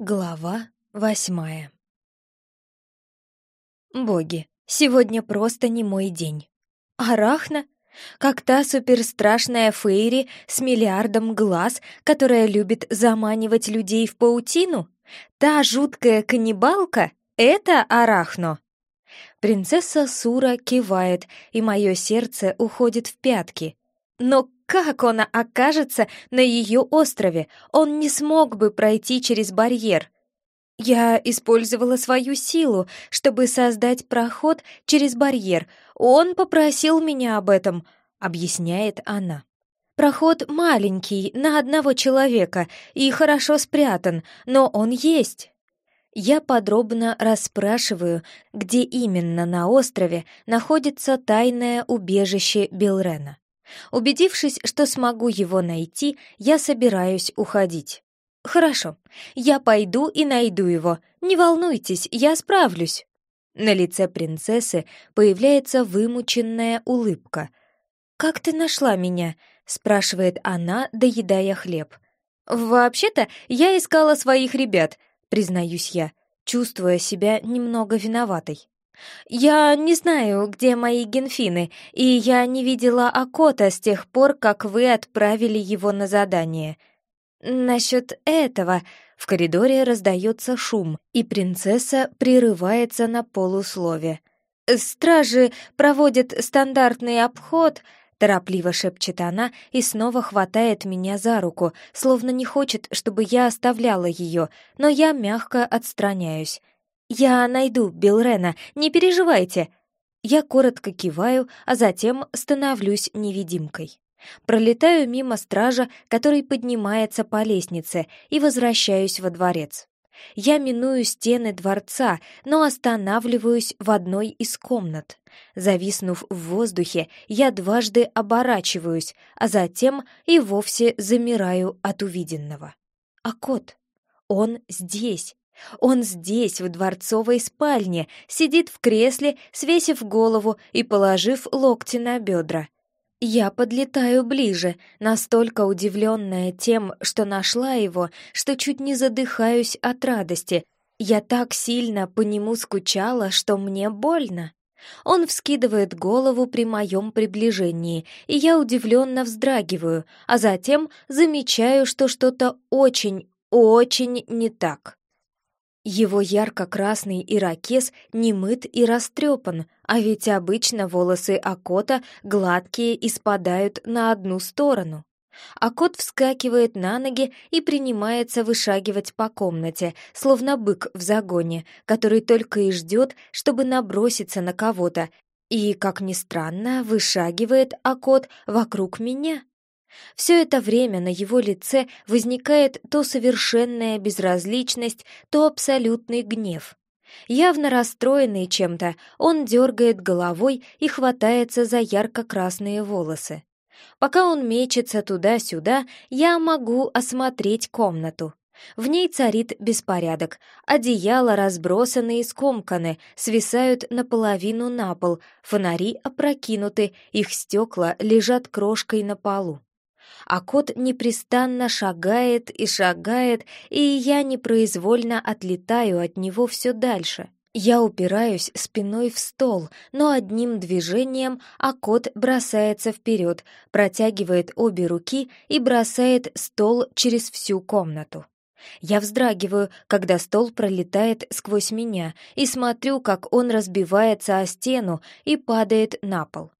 Глава восьмая Боги, сегодня просто не мой день. Арахна? Как та суперстрашная Фейри с миллиардом глаз, которая любит заманивать людей в паутину? Та жуткая каннибалка? Это Арахно? Принцесса Сура кивает, и мое сердце уходит в пятки. Но как он окажется на ее острове? Он не смог бы пройти через барьер. Я использовала свою силу, чтобы создать проход через барьер. Он попросил меня об этом, объясняет она. Проход маленький, на одного человека, и хорошо спрятан, но он есть. Я подробно расспрашиваю, где именно на острове находится тайное убежище Белрена. Убедившись, что смогу его найти, я собираюсь уходить. «Хорошо, я пойду и найду его. Не волнуйтесь, я справлюсь». На лице принцессы появляется вымученная улыбка. «Как ты нашла меня?» — спрашивает она, доедая хлеб. «Вообще-то я искала своих ребят», — признаюсь я, чувствуя себя немного виноватой. «Я не знаю, где мои генфины, и я не видела Акота с тех пор, как вы отправили его на задание. Насчет этого...» В коридоре раздается шум, и принцесса прерывается на полуслове. «Стражи проводят стандартный обход», — торопливо шепчет она и снова хватает меня за руку, словно не хочет, чтобы я оставляла ее, но я мягко отстраняюсь. «Я найду Билрена, не переживайте!» Я коротко киваю, а затем становлюсь невидимкой. Пролетаю мимо стража, который поднимается по лестнице, и возвращаюсь во дворец. Я миную стены дворца, но останавливаюсь в одной из комнат. Зависнув в воздухе, я дважды оборачиваюсь, а затем и вовсе замираю от увиденного. А кот? Он здесь, он здесь, в дворцовой спальне, сидит в кресле, свесив голову и положив локти на бедра. Я подлетаю ближе, настолько удивленная тем, что нашла его, что чуть не задыхаюсь от радости. Я так сильно по нему скучала, что мне больно. Он вскидывает голову при моем приближении, и я удивленно вздрагиваю, а затем замечаю, что что-то очень, очень не так. Его ярко-красный ирокез не мыт и растрепан, а ведь обычно волосы Акота гладкие и спадают на одну сторону. Акот вскакивает на ноги и принимается вышагивать по комнате, словно бык в загоне, который только и ждет, чтобы наброситься на кого-то, и, как ни странно, вышагивает Акот вокруг меня. Все это время на его лице возникает то совершенная безразличность, то абсолютный гнев. Явно расстроенный чем-то, он дергает головой и хватается за ярко-красные волосы. Пока он мечется туда-сюда, я могу осмотреть комнату. В ней царит беспорядок. Одеяла разбросаны и скомканы, свисают наполовину на пол, фонари опрокинуты, их стекла лежат крошкой на полу а кот непрестанно шагает и шагает, и я непроизвольно отлетаю от него все дальше. Я упираюсь спиной в стол, но одним движением а кот бросается вперед, протягивает обе руки и бросает стол через всю комнату. Я вздрагиваю, когда стол пролетает сквозь меня, и смотрю, как он разбивается о стену и падает на пол.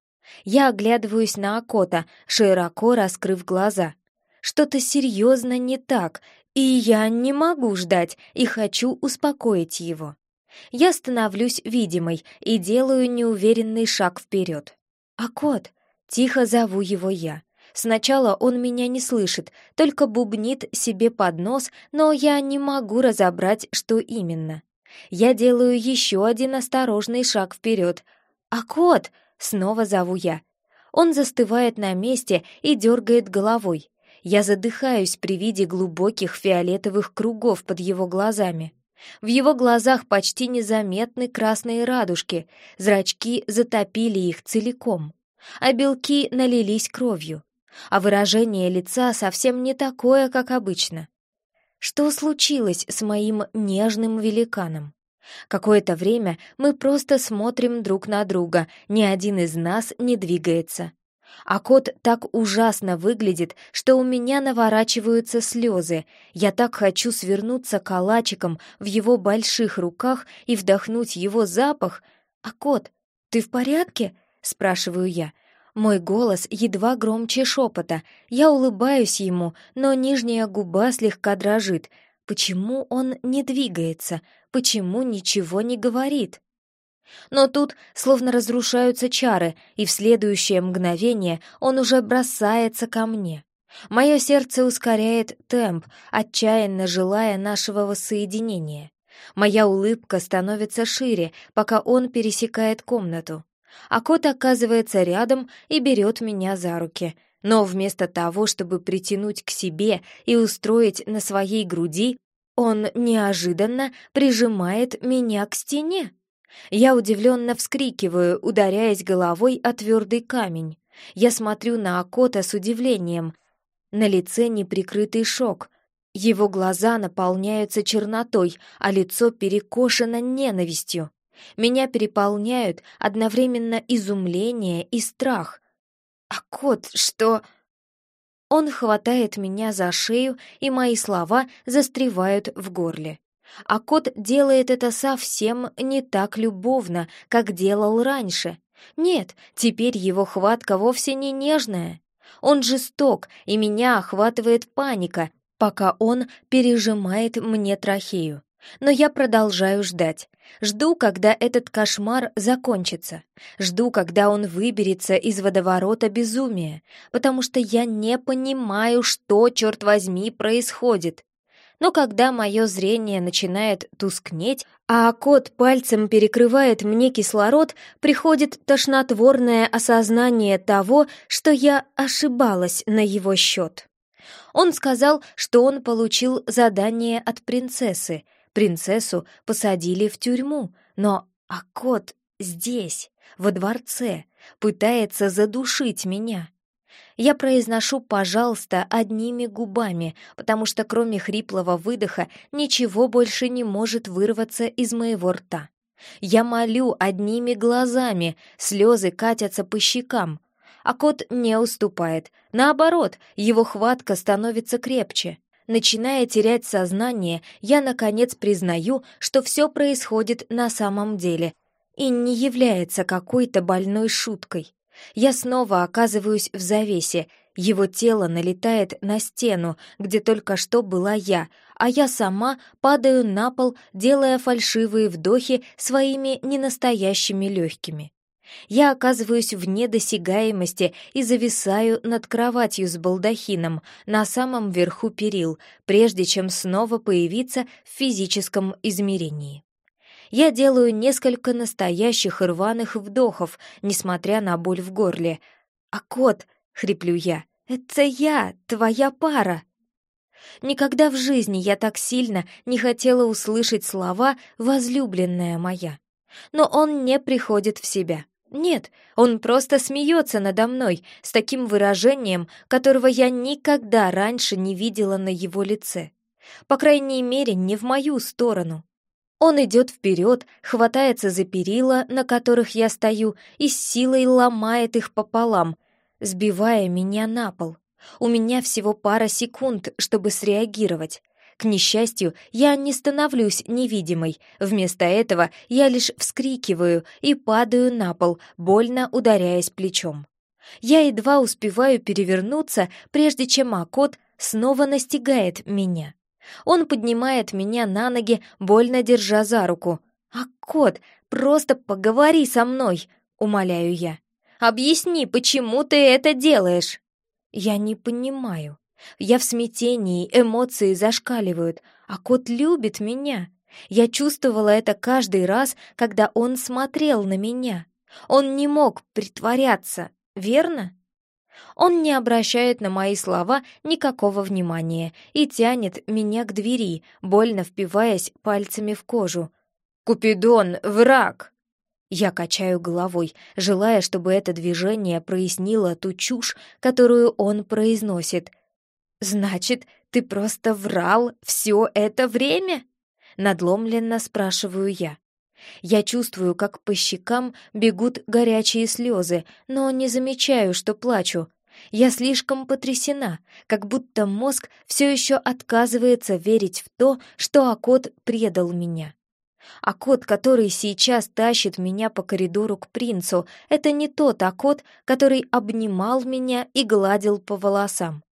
Я оглядываюсь на Акота, широко раскрыв глаза. Что-то серьезно не так, и я не могу ждать и хочу успокоить его. Я становлюсь видимой и делаю неуверенный шаг вперед. «Акот!» — тихо зову его я. Сначала он меня не слышит, только бубнит себе под нос, но я не могу разобрать, что именно. Я делаю еще один осторожный шаг вперед. «Акот!» Снова зову я. Он застывает на месте и дергает головой. Я задыхаюсь при виде глубоких фиолетовых кругов под его глазами. В его глазах почти незаметны красные радужки, зрачки затопили их целиком, а белки налились кровью. А выражение лица совсем не такое, как обычно. Что случилось с моим нежным великаном? Какое-то время мы просто смотрим друг на друга, ни один из нас не двигается. А кот так ужасно выглядит, что у меня наворачиваются слезы. Я так хочу свернуться калачиком в его больших руках и вдохнуть его запах. «А кот, ты в порядке?» — спрашиваю я. Мой голос едва громче шепота. Я улыбаюсь ему, но нижняя губа слегка дрожит. Почему он не двигается? Почему ничего не говорит? Но тут словно разрушаются чары, и в следующее мгновение он уже бросается ко мне. Мое сердце ускоряет темп, отчаянно желая нашего воссоединения. Моя улыбка становится шире, пока он пересекает комнату. А кот оказывается рядом и берет меня за руки. Но вместо того, чтобы притянуть к себе и устроить на своей груди, он неожиданно прижимает меня к стене. Я удивленно вскрикиваю, ударяясь головой о твердый камень. Я смотрю на Акота с удивлением. На лице неприкрытый шок. Его глаза наполняются чернотой, а лицо перекошено ненавистью. Меня переполняют одновременно изумление и страх. «Акот, что...» Он хватает меня за шею, и мои слова застревают в горле. А кот делает это совсем не так любовно, как делал раньше. Нет, теперь его хватка вовсе не нежная. Он жесток, и меня охватывает паника, пока он пережимает мне трахею. Но я продолжаю ждать. Жду, когда этот кошмар закончится. Жду, когда он выберется из водоворота безумия, потому что я не понимаю, что, черт возьми, происходит но когда мое зрение начинает тускнеть, а кот пальцем перекрывает мне кислород, приходит тошнотворное осознание того, что я ошибалась на его счет. Он сказал, что он получил задание от принцессы. Принцессу посадили в тюрьму, но а кот здесь, во дворце, пытается задушить меня. Я произношу «пожалуйста» одними губами, потому что кроме хриплого выдоха ничего больше не может вырваться из моего рта. Я молю одними глазами, слезы катятся по щекам. А кот не уступает. Наоборот, его хватка становится крепче. Начиная терять сознание, я, наконец, признаю, что все происходит на самом деле и не является какой-то больной шуткой. Я снова оказываюсь в завесе, его тело налетает на стену, где только что была я, а я сама падаю на пол, делая фальшивые вдохи своими ненастоящими легкими. Я оказываюсь вне досягаемости и зависаю над кроватью с балдахином на самом верху перил, прежде чем снова появиться в физическом измерении я делаю несколько настоящих рваных вдохов, несмотря на боль в горле. «А кот!» — хриплю я. «Это я, твоя пара!» Никогда в жизни я так сильно не хотела услышать слова «возлюбленная моя». Но он не приходит в себя. Нет, он просто смеется надо мной с таким выражением, которого я никогда раньше не видела на его лице. По крайней мере, не в мою сторону. Он идет вперед, хватается за перила, на которых я стою, и с силой ломает их пополам, сбивая меня на пол. У меня всего пара секунд, чтобы среагировать. К несчастью, я не становлюсь невидимой. Вместо этого я лишь вскрикиваю и падаю на пол, больно ударяясь плечом. Я едва успеваю перевернуться, прежде чем Акот снова настигает меня. Он поднимает меня на ноги, больно держа за руку. «А, кот, просто поговори со мной!» — умоляю я. «Объясни, почему ты это делаешь?» Я не понимаю. Я в смятении, эмоции зашкаливают, а кот любит меня. Я чувствовала это каждый раз, когда он смотрел на меня. Он не мог притворяться, верно? Он не обращает на мои слова никакого внимания и тянет меня к двери, больно впиваясь пальцами в кожу. «Купидон, враг!» Я качаю головой, желая, чтобы это движение прояснило ту чушь, которую он произносит. «Значит, ты просто врал все это время?» Надломленно спрашиваю я. Я чувствую, как по щекам бегут горячие слезы, но не замечаю, что плачу. Я слишком потрясена, как будто мозг все еще отказывается верить в то, что Акот предал меня. Акот, который сейчас тащит меня по коридору к принцу, это не тот Акот, который обнимал меня и гладил по волосам.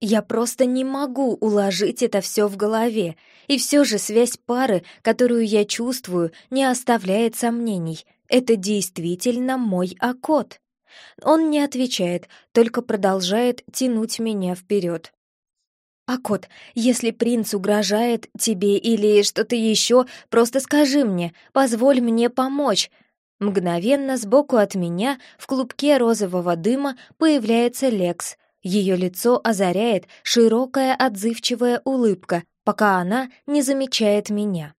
Я просто не могу уложить это все в голове, и все же связь пары, которую я чувствую, не оставляет сомнений. Это действительно мой Акот. Он не отвечает, только продолжает тянуть меня вперед. «Акот, если принц угрожает тебе или что-то еще, просто скажи мне, позволь мне помочь». Мгновенно сбоку от меня в клубке розового дыма появляется Лекс. Ее лицо озаряет широкая отзывчивая улыбка, пока она не замечает меня.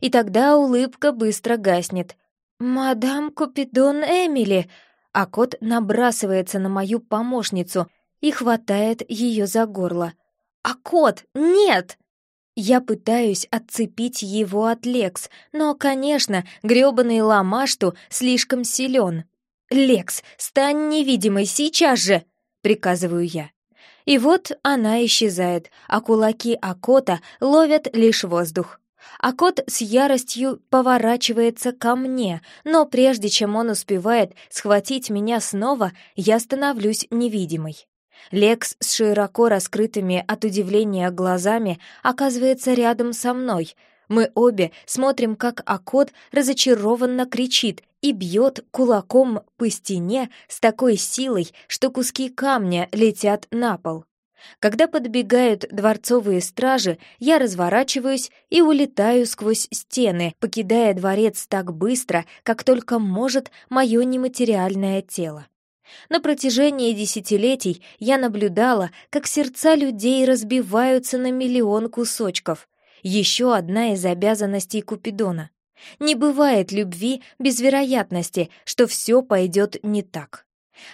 И тогда улыбка быстро гаснет. «Мадам Купидон Эмили!» А кот набрасывается на мою помощницу и хватает ее за горло. «А кот, нет!» Я пытаюсь отцепить его от Лекс, но, конечно, грёбаный Ламашту слишком силен. «Лекс, стань невидимой сейчас же!» — приказываю я. И вот она исчезает, а кулаки Акота ловят лишь воздух. А кот с яростью поворачивается ко мне, но прежде чем он успевает схватить меня снова, я становлюсь невидимой. Лекс с широко раскрытыми от удивления глазами оказывается рядом со мной. Мы обе смотрим, как Акот разочарованно кричит и бьет кулаком по стене с такой силой, что куски камня летят на пол. Когда подбегают дворцовые стражи, я разворачиваюсь и улетаю сквозь стены, покидая дворец так быстро, как только может мое нематериальное тело. На протяжении десятилетий я наблюдала, как сердца людей разбиваются на миллион кусочков. Еще одна из обязанностей Купидона. Не бывает любви без вероятности, что все пойдет не так.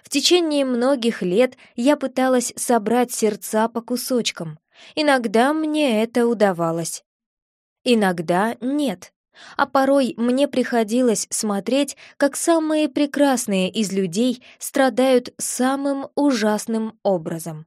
В течение многих лет я пыталась собрать сердца по кусочкам. Иногда мне это удавалось. Иногда нет. А порой мне приходилось смотреть, как самые прекрасные из людей страдают самым ужасным образом.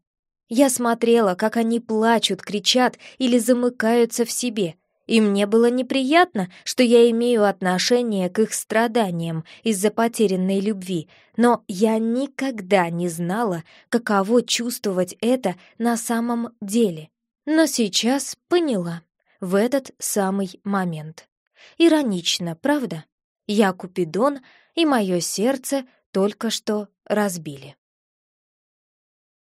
Я смотрела, как они плачут, кричат или замыкаются в себе, и мне было неприятно, что я имею отношение к их страданиям из-за потерянной любви, но я никогда не знала, каково чувствовать это на самом деле. Но сейчас поняла, в этот самый момент. Иронично, правда? Я Купидон, и мое сердце только что разбили.